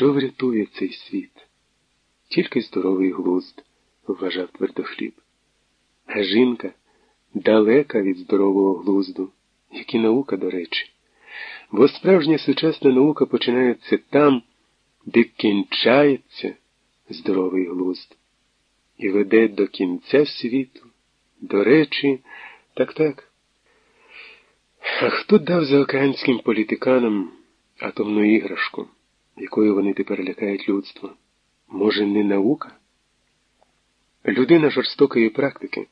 що врятує цей світ? Тільки здоровий глузд, вважав твердохліб. А жінка далека від здорового глузду, як і наука, до речі. Бо справжня сучасна наука починається там, де кінчається здоровий глузд, і веде до кінця світу, до речі, так так. А хто дав заокеанським політиканам атомну іграшку, якою вони тепер лякають людство? Може, не наука? Людина жорстокої практики,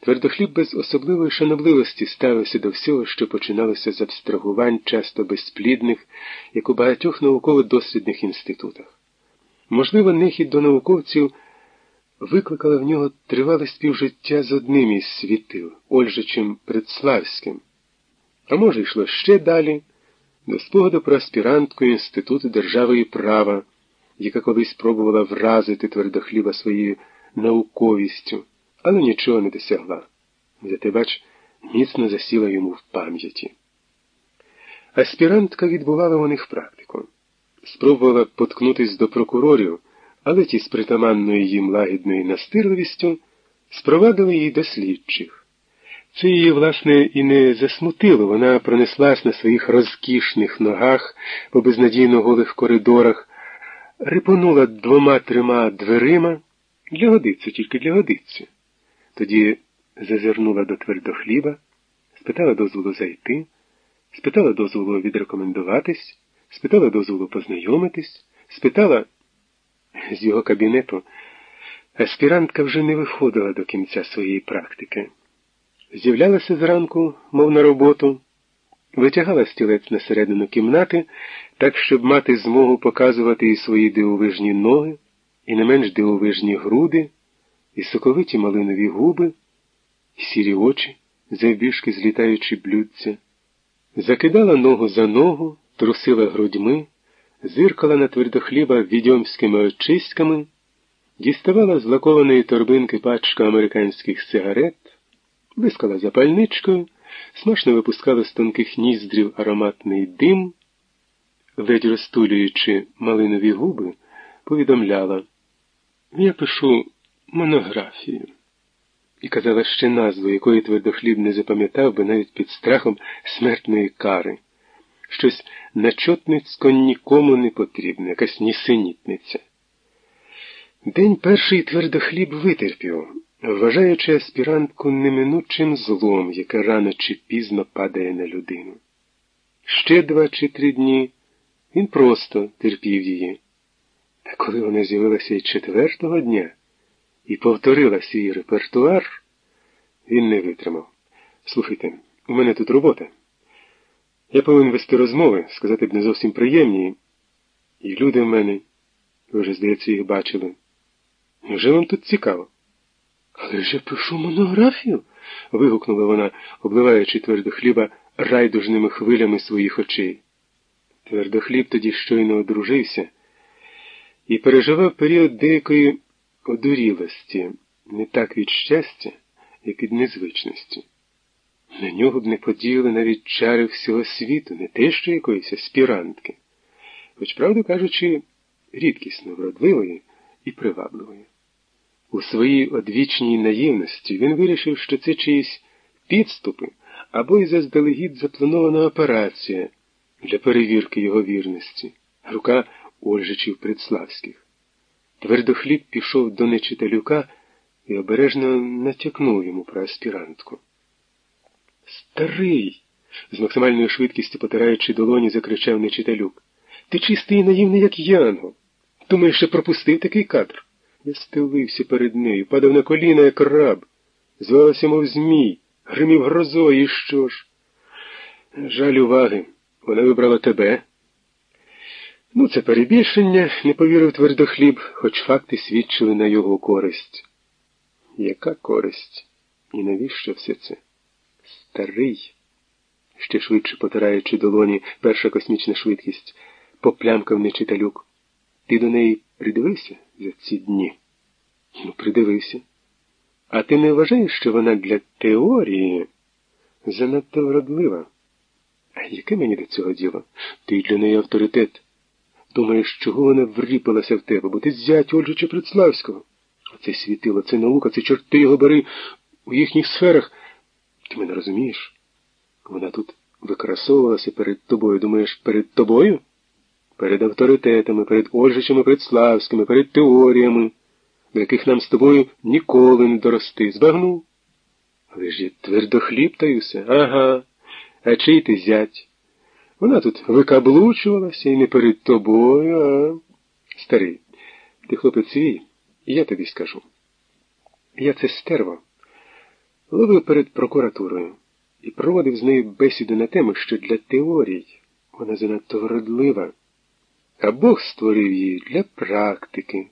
твердохліб без особливої шанобливості ставився до всього, що починалося з абстрагувань, часто безплідних, як у багатьох науково-дослідних інститутах. Можливо, нехід до науковців викликала в нього тривале співжиття з одним із світил, Ольжичем Предславським. А може, йшло ще далі, до спогаду про аспірантку Інституту держави і права, яка колись пробувала вразити твердохліба своєю науковістю, але нічого не досягла. Зате, бач, міцно засіла йому в пам'яті. Аспірантка відбувала у них практику. Спробувала поткнутись до прокурорів, але ті з притаманною їм лагідною настирливістю спровадили її до слідчих. Це її, власне, і не засмутило. Вона пронеслась на своїх розкішних ногах по безнадійно голих коридорах, рипонула двома-трьома дверима для годиться, тільки для годиться. Тоді зазирнула до твердохліба, спитала дозволу зайти, спитала дозволу відрекомендуватись, спитала дозволу познайомитись, спитала з його кабінету. Аспірантка вже не виходила до кінця своєї практики. З'являлася зранку, мов на роботу, витягала стілець на середину кімнати, так, щоб мати змогу показувати і свої дивовижні ноги, і не менш дивовижні груди, і соковиті малинові губи, і сірі очі, завбіжки злітаючи блюдця, закидала ногу за ногу, трусила грудьми, зиркала на твердохліба відьомськими очиськами, діставала з лакованої торбинки пачку американських сигарет блискала запальничкою, смачно випускала з тонких ніздрів ароматний дим, ледь розтулюючи малинові губи, повідомляла Я пишу монографію. І казала ще назву, якої твердохліб не запам'ятав би навіть під страхом смертної кари. Щось начотницько нікому не потрібне, якась нісенітниця. День перший твердохліб витерпів вважаючи аспірантку неминучим злом, яке рано чи пізно падає на людину. Ще два чи три дні він просто терпів її. Та коли вона з'явилася і четвертого дня і повторила свій репертуар, він не витримав. Слухайте, у мене тут робота. Я повинен вести розмови, сказати б не зовсім приємні. І люди в мене, ви вже, здається, їх бачили. Невже вам тут цікаво? Але ж я пишу монографію. вигукнула вона, обливаючи твердохліба райдужними хвилями своїх очей. Твердохліб тоді щойно одружився і переживав період деякої одурілості, не так від щастя, як від незвичності. На нього б не подіяли навіть чари всього світу, не те що якоїсь аспірантки, хоч, правду кажучи, рідкісно вродливої і привабливої. У своїй одвічній наївності він вирішив, що це чиїсь підступи або й заздалегідь запланована операція для перевірки його вірності, рука Ольжичів Предславських. Твердохліб пішов до нечиталюка і обережно натякнув йому про аспірантку. Старий, з максимальною швидкістю потираючи долоні, закричав нечиталюк. Ти чистий і наївний, як Янгол. Думаєш, що пропустив такий кадр? Я стелився перед нею, падав на коліна, як раб, звалася, мов змій, гримів грозою, і що ж? Жаль уваги, вона вибрала тебе. Ну, це перебільшення, не повірив твердохліб, хоч факти свідчили на його користь. Яка користь? І навіщо все це? Старий, ще швидше потираючи долоні перша космічна швидкість, поплямкав нечиталюк. Ти до неї придивився? За ці дні. Ну, придивився. А ти не вважаєш, що вона для теорії занадто вродлива? А яке мені до цього діло? Ти для неї авторитет. Думаєш, чого вона вріпалася в тебе, бо ти зять Ольжича Чеприцлавського. Оце світило, це наука, це чорти його бери у їхніх сферах. Ти мене розумієш? Вона тут викрасовувалася перед тобою. Думаєш, перед тобою? Перед авторитетами, перед Ольжичами Предславськими, перед теоріями, до яких нам з тобою ніколи не дорости. Збагнув? Але ж я твердохліптаюся. Ага. А чий ти зять? Вона тут викаблучувалася і не перед тобою, а. Старий, ти хлопець свій, і я тобі скажу. Я це стерво ловив перед прокуратурою і проводив з нею бесіду на тему, що для теорій вона занадто вродлива, а Бог створив її для практики.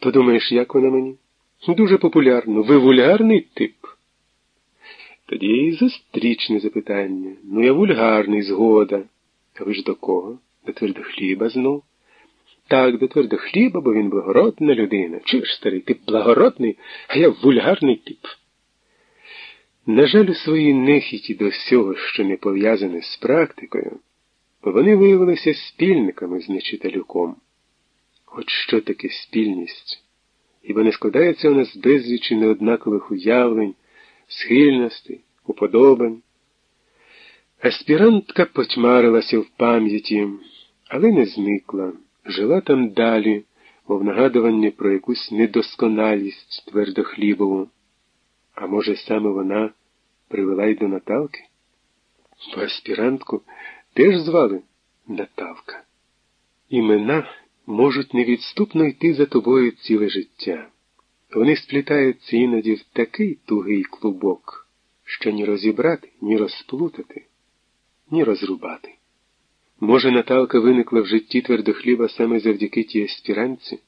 То думаєш, як вона мені? Дуже популярно. Ви вульгарний тип. Тоді і зустрічне запитання. Ну, я вульгарний, згода. А ви ж до кого? До твердохліба знов? Так, до твердохліба, бо він благородна людина. Чуєш, старий, ти благородний, а я вульгарний тип. На жаль, у своїй нехіті до всього, що не пов'язане з практикою, вони виявилися спільниками з нечиталюком. От що таке спільність? Ібо не складається у нас безлічі неоднакових уявлень, схильностей, уподобань. Аспірантка потьмарилася в пам'яті, але не зникла, жила там далі, мов нагадування про якусь недосконалість твердохлібову. А може, саме вона привела й до Наталки? Бо аспірантку теж звали Наталка. Імена можуть невідступно йти за тобою ціле життя. Вони сплітаються іноді в такий тугий клубок, що ні розібрати, ні розплутати, ні розрубати. Може, Наталка виникла в житті твердохліба саме завдяки тій аспіранці?